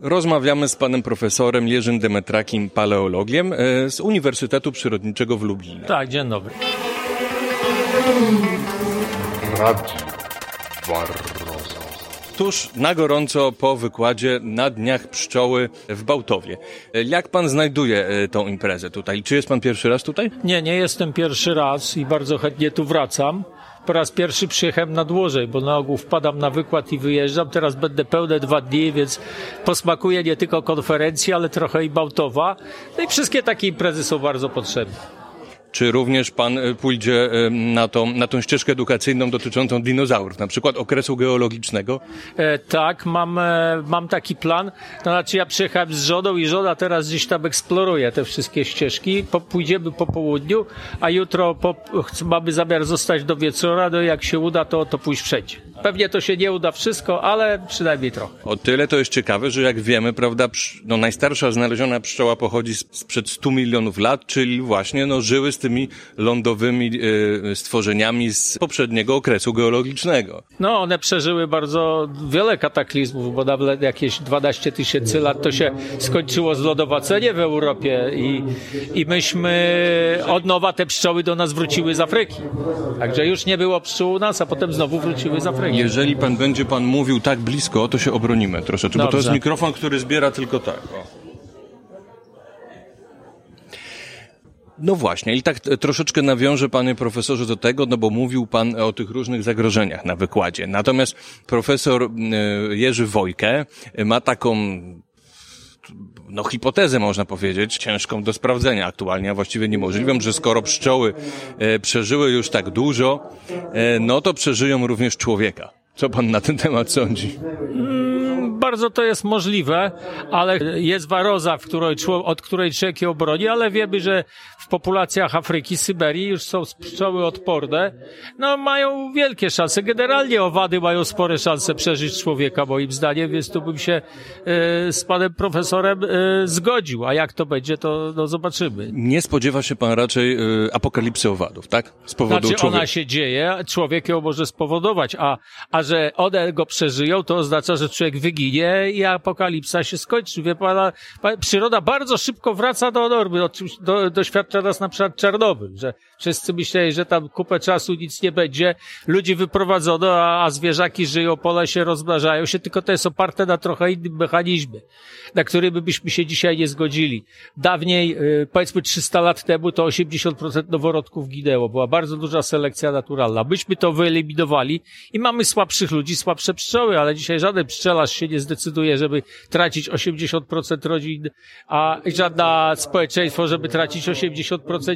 Rozmawiamy z panem profesorem Jerzym Demetrakim, paleologiem e, z Uniwersytetu Przyrodniczego w Lublinie. Tak, dzień dobry. Radio. Tuż na gorąco po wykładzie na Dniach Pszczoły w Bałtowie. Jak pan znajduje e, tą imprezę tutaj? Czy jest pan pierwszy raz tutaj? Nie, nie jestem pierwszy raz i bardzo chętnie tu wracam po raz pierwszy przyjechałem na dłużej, bo na ogół wpadam na wykład i wyjeżdżam. Teraz będę pełne dwa dni, więc posmakuję nie tylko konferencji, ale trochę i Bałtowa. No i wszystkie takie imprezy są bardzo potrzebne. Czy również pan e, pójdzie e, na tą, na tą ścieżkę edukacyjną dotyczącą dinozaurów, na przykład okresu geologicznego? E, tak, mam, e, mam taki plan. To znaczy ja przyjechałem z żoną i żona teraz gdzieś tam eksploruje te wszystkie ścieżki. Po, pójdziemy po południu, a jutro po, mamy zamiar zostać do wieczora, no jak się uda, to, to pójść wszędzie. Pewnie to się nie uda wszystko, ale przynajmniej trochę. O tyle to jest ciekawe, że jak wiemy, prawda, no najstarsza znaleziona pszczoła pochodzi sprzed 100 milionów lat, czyli właśnie no, żyły z tymi lądowymi e, stworzeniami z poprzedniego okresu geologicznego. No, one przeżyły bardzo wiele kataklizmów, bo nawet jakieś 12 tysięcy lat to się skończyło zlodowacenie w Europie i, i myśmy od nowa te pszczoły do nas wróciły z Afryki. Także już nie było pszczół u nas, a potem znowu wróciły z Afryki. Jeżeli pan będzie pan mówił tak blisko, to się obronimy troszeczkę, Dobrze. bo to jest mikrofon, który zbiera tylko tak. O. No właśnie, i tak troszeczkę nawiążę, panie profesorze, do tego, no bo mówił pan o tych różnych zagrożeniach na wykładzie. Natomiast profesor e, Jerzy Wojkę ma taką no, hipotezę można powiedzieć, ciężką do sprawdzenia aktualnie, a właściwie niemożliwą, że skoro pszczoły e, przeżyły już tak dużo, e, no to przeżyją również człowieka. Co pan na ten temat sądzi? Mm, bardzo to jest możliwe, ale jest waroza, której, od której człowiek je obroni, ale wiemy, że w populacjach Afryki, Syberii już są pszczoły odporne. No mają wielkie szanse. Generalnie owady mają spore szanse przeżyć człowieka, moim zdaniem, więc tu bym się e, z panem profesorem e, zgodził. A jak to będzie, to no, zobaczymy. Nie spodziewa się pan raczej e, apokalipsy owadów, tak? Z powodu znaczy, człowieka. ona się dzieje, człowiek ją może spowodować, a, a że one go przeżyją, to oznacza, że człowiek wyginie i apokalipsa się skończy. Wie pana, przyroda bardzo szybko wraca do normy. Do, doświadcza nas na przykład Czarnobyl, że wszyscy myśleli, że tam kupę czasu nic nie będzie, ludzi wyprowadzono, a, a zwierzaki żyją, pole się rozmnażają się, tylko to jest oparte na trochę innym mechanizmie, na którym byśmy się dzisiaj nie zgodzili. Dawniej, y, powiedzmy 300 lat temu, to 80% noworodków ginęło. Była bardzo duża selekcja naturalna. Myśmy to wyeliminowali i mamy słabszych ludzi słabsze pszczoły, ale dzisiaj żaden pszczelarz się nie zdecyduje, żeby tracić 80% rodzin, a żadna społeczeństwo, żeby tracić 80%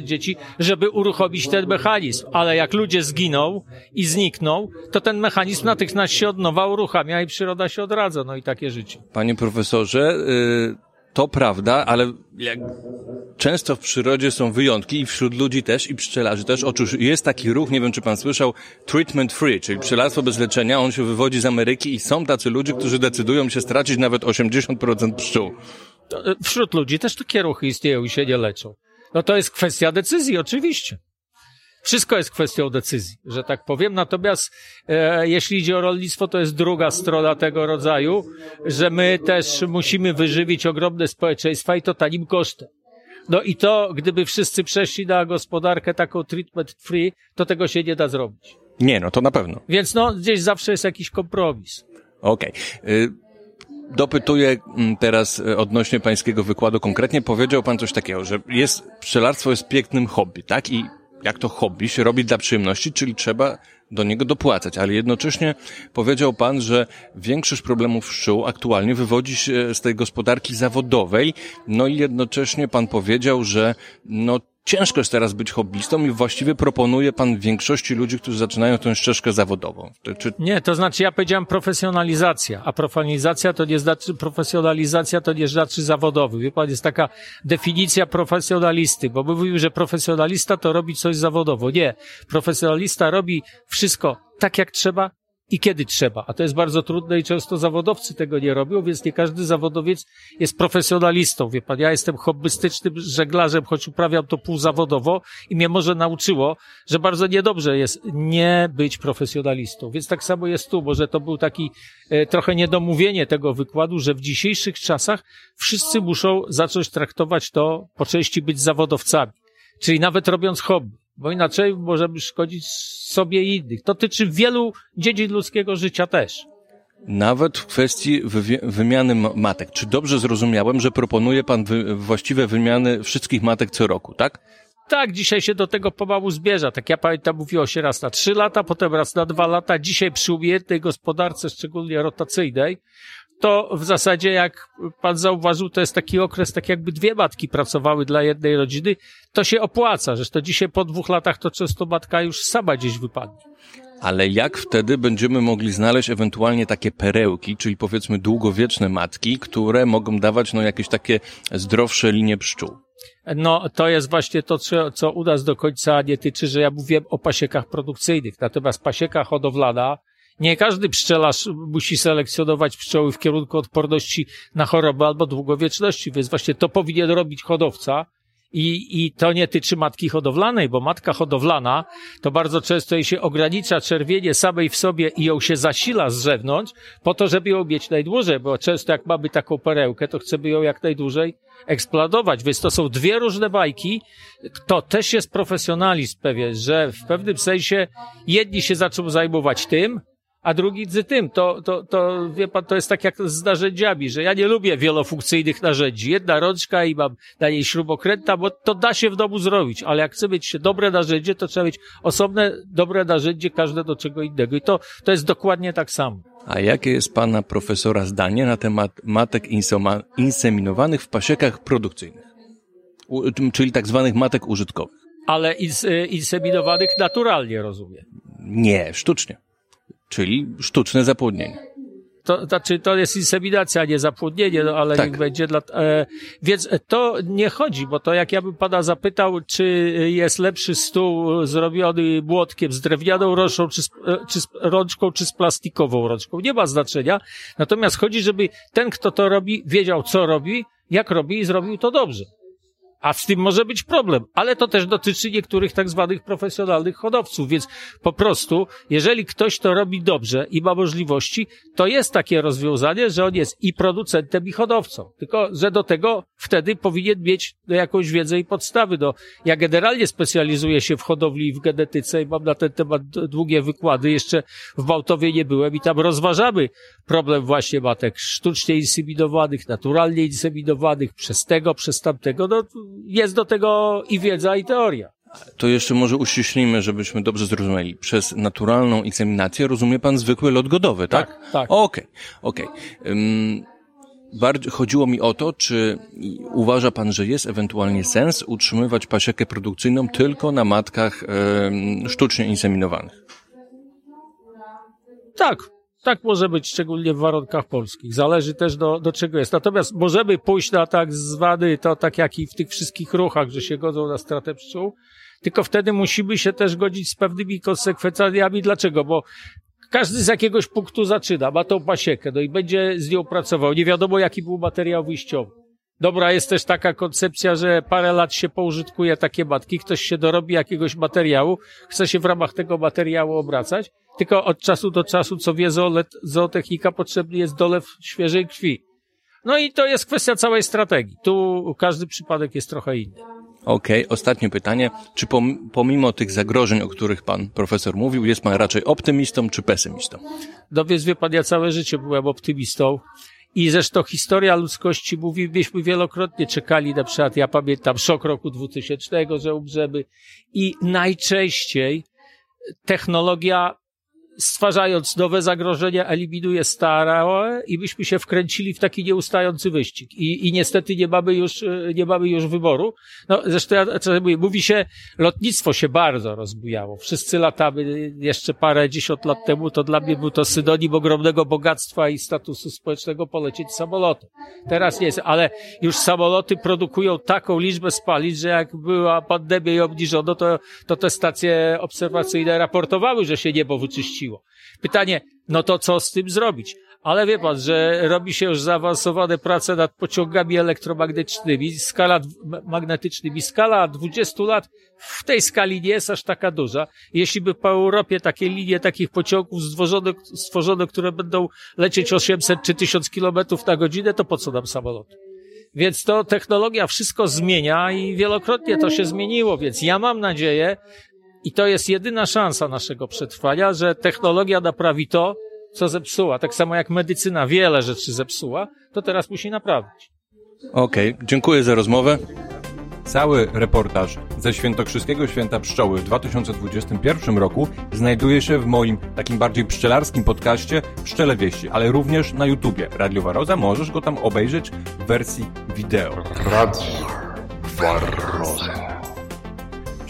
dzieci, żeby uruchomić ten mechanizm. Ale jak ludzie zginą i znikną, to ten mechanizm natychmiast się od nowa uruchamia i przyroda się odradza. No i takie życie. Panie profesorze, yy to prawda, ale jak często w przyrodzie są wyjątki i wśród ludzi też i pszczelarzy też. Otóż jest taki ruch, nie wiem czy pan słyszał, treatment free, czyli pszczelarstwo bez leczenia. On się wywodzi z Ameryki i są tacy ludzie, którzy decydują się stracić nawet 80% pszczół. E, wśród ludzi też takie ruchy istnieją i się nie leczą. No to jest kwestia decyzji, oczywiście. Wszystko jest kwestią decyzji, że tak powiem. Natomiast e, jeśli idzie o rolnictwo, to jest druga strona tego rodzaju, że my też musimy wyżywić ogromne społeczeństwa i to tanim kosztem. No i to, gdyby wszyscy przeszli na gospodarkę taką treatment free, to tego się nie da zrobić. Nie, no to na pewno. Więc no, gdzieś zawsze jest jakiś kompromis. Okej. Okay. Dopytuję mm, teraz e, odnośnie pańskiego wykładu konkretnie. Powiedział pan coś takiego, że jest, pszczelarstwo jest pięknym hobby, tak? I jak to hobby się robi dla przyjemności, czyli trzeba do niego dopłacać, ale jednocześnie powiedział pan, że większość problemów pszczół aktualnie wywodzi się z tej gospodarki zawodowej, no i jednocześnie pan powiedział, że no ciężko jest teraz być hobbystą i właściwie proponuje pan większości ludzi, którzy zaczynają tę ścieżkę zawodową. Czy... Nie, to znaczy ja powiedziałem profesjonalizacja, a profesjonalizacja to nie znaczy, profesjonalizacja to nie znaczy zawodowy. Wie pan, jest taka definicja profesjonalisty, bo mówił, że profesjonalista to robi coś zawodowo. Nie. Profesjonalista robi wszystko tak jak trzeba, i kiedy trzeba. A to jest bardzo trudne i często zawodowcy tego nie robią, więc nie każdy zawodowiec jest profesjonalistą. Wie pan, ja jestem hobbystycznym żeglarzem, choć uprawiam to półzawodowo i mnie może nauczyło, że bardzo niedobrze jest nie być profesjonalistą. Więc tak samo jest tu, może to był taki e, trochę niedomówienie tego wykładu, że w dzisiejszych czasach wszyscy muszą zacząć traktować to po części być zawodowcami. Czyli nawet robiąc hobby bo inaczej możemy szkodzić sobie i innych. To tyczy wielu dziedzin ludzkiego życia też. Nawet w kwestii wymiany matek. Czy dobrze zrozumiałem, że proponuje pan właściwe wymiany wszystkich matek co roku, tak? Tak, dzisiaj się do tego pomału zbierza. Tak ja pamiętam, mówiło się raz na trzy lata, potem raz na dwa lata. Dzisiaj przy umiejętnej gospodarce, szczególnie rotacyjnej, to w zasadzie, jak pan zauważył, to jest taki okres, tak jakby dwie matki pracowały dla jednej rodziny. To się opłaca, że to dzisiaj po dwóch latach to często matka już sama gdzieś wypadnie. Ale jak wtedy będziemy mogli znaleźć ewentualnie takie perełki, czyli powiedzmy długowieczne matki, które mogą dawać no jakieś takie zdrowsze linie pszczół? No, to jest właśnie to, co, co u nas do końca nie tyczy, że ja mówiłem o pasiekach produkcyjnych. Natomiast pasieka hodowlana, nie każdy pszczelarz musi selekcjonować pszczoły w kierunku odporności na chorobę albo długowieczności, więc właśnie to powinien robić hodowca. I, I to nie tyczy matki hodowlanej, bo matka hodowlana to bardzo często jej się ogranicza czerwienie samej w sobie i ją się zasila z zewnątrz po to, żeby ją mieć najdłużej, bo często jak mamy taką perełkę, to chcemy ją jak najdłużej eksploatować, więc to są dwie różne bajki. To też jest profesjonalizm pewien, że w pewnym sensie jedni się zaczną zajmować tym, a drugi z tym. To, to, to, wie pan, to jest tak jak z narzędziami, że ja nie lubię wielofunkcyjnych narzędzi. Jedna rączka i mam na niej śrubokręta, bo to da się w domu zrobić, ale jak chce mieć dobre narzędzie, to trzeba mieć osobne, dobre narzędzie, każde do czego innego. I to, to jest dokładnie tak samo. A jakie jest pana profesora zdanie na temat matek inseminowanych w pasiekach produkcyjnych? U, czyli tak zwanych matek użytkowych. Ale ins, y, inseminowanych naturalnie, rozumiem. Nie, sztucznie czyli sztuczne zapłodnienie. To znaczy, to jest inseminacja, a nie zapłodnienie, no ale tak. niech będzie dla, e, więc to nie chodzi, bo to jak ja bym pana zapytał, czy jest lepszy stół zrobiony młotkiem z drewnianą rączką, czy z, e, czy z rączką, czy z plastikową rączką, nie ma znaczenia. Natomiast chodzi, żeby ten, kto to robi, wiedział, co robi, jak robi i zrobił to dobrze. A z tym może być problem, ale to też dotyczy niektórych tak zwanych profesjonalnych hodowców, więc po prostu, jeżeli ktoś to robi dobrze i ma możliwości, to jest takie rozwiązanie, że on jest i producentem, i hodowcą. Tylko, że do tego wtedy powinien mieć jakąś wiedzę i podstawy. No, ja generalnie specjalizuję się w hodowli i w genetyce i mam na ten temat długie wykłady. Jeszcze w Bałtowie nie byłem i tam rozważamy problem właśnie matek sztucznie inseminowanych, naturalnie inseminowanych, przez tego, przez tamtego. No, jest do tego i wiedza, i teoria. To jeszcze może uściślimy, żebyśmy dobrze zrozumieli. Przez naturalną inseminację rozumie pan zwykły lot godowy, tak? Tak, tak. Okej, okej. Okay. Um, bardziej chodziło mi o to, czy uważa pan, że jest ewentualnie sens utrzymywać pasiekę produkcyjną tylko na matkach um, sztucznie inseminowanych? Tak, tak może być, szczególnie w warunkach polskich. Zależy też do, do czego jest. Natomiast możemy pójść na tak zwany, to tak jak i w tych wszystkich ruchach, że się godzą na stratę pszczół, tylko wtedy musimy się też godzić z pewnymi konsekwencjami. Dlaczego? Bo każdy z jakiegoś punktu zaczyna, ma tą pasiekę, no i będzie z nią pracował. Nie wiadomo, jaki był materiał wyjściowy. Dobra jest też taka koncepcja, że parę lat się poużytkuje takie matki, ktoś się dorobi jakiegoś materiału, chce się w ramach tego materiału obracać, tylko od czasu do czasu, co wie zootechnika, potrzebny jest dolew świeżej krwi. No i to jest kwestia całej strategii. Tu każdy przypadek jest trochę inny. Okej, okay. ostatnie pytanie. Czy pomimo tych zagrożeń, o których pan profesor mówił, jest pan raczej optymistą czy pesymistą? No więc wie pan, ja całe życie byłem optymistą. I zresztą historia ludzkości mówi, myśmy wielokrotnie czekali, na przykład ja pamiętam szok roku 2000, że umrzemy. I najczęściej technologia stwarzając nowe zagrożenia, eliminuje stare i byśmy się wkręcili w taki nieustający wyścig. I, i niestety nie mamy już, e, nie mamy już wyboru. No, zresztą ja mówię, mówi się, lotnictwo się bardzo rozbujało. Wszyscy latamy jeszcze parę dziesiąt lat temu, to dla mnie był to synonim ogromnego bogactwa i statusu społecznego polecieć samolotem. Teraz nie jest, ale już samoloty produkują taką liczbę spalin, że jak była pandemia i obniżono, to, to te stacje obserwacyjne raportowały, że się niebo wyczyściło kręciło. Pytanie, no to co z tym zrobić? Ale wie pan, że robi się już zaawansowane prace nad pociągami elektromagnetycznymi, skala magnetycznymi. Skala 20 lat w tej skali nie jest aż taka duża. Jeśli by po Europie takie linie takich pociągów stworzono które będą lecieć 800 czy 1000 kilometrów na godzinę, to po co nam samoloty? Więc to technologia wszystko zmienia i wielokrotnie to się zmieniło, więc ja mam nadzieję, i to jest jedyna szansa naszego przetrwania, że technologia naprawi to, co zepsuła. Tak samo jak medycyna wiele rzeczy zepsuła, to teraz musi naprawić. Okej, okay, dziękuję za rozmowę. Cały reportaż ze Świętokrzyskiego Święta Pszczoły w 2021 roku znajduje się w moim takim bardziej pszczelarskim podcaście Pszczele Wieści, ale również na YouTubie Radio Waroza. Możesz go tam obejrzeć w wersji wideo. Radio Waroza.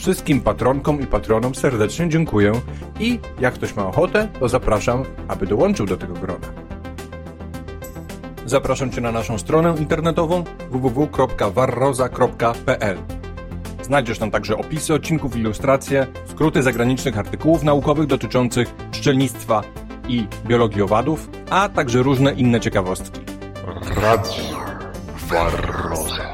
Wszystkim patronkom i patronom serdecznie dziękuję i jak ktoś ma ochotę, to zapraszam, aby dołączył do tego grona. Zapraszam Cię na naszą stronę internetową www.warroza.pl Znajdziesz tam także opisy odcinków, ilustracje, skróty zagranicznych artykułów naukowych dotyczących pszczelnictwa i biologii owadów, a także różne inne ciekawostki. Radio Warroza.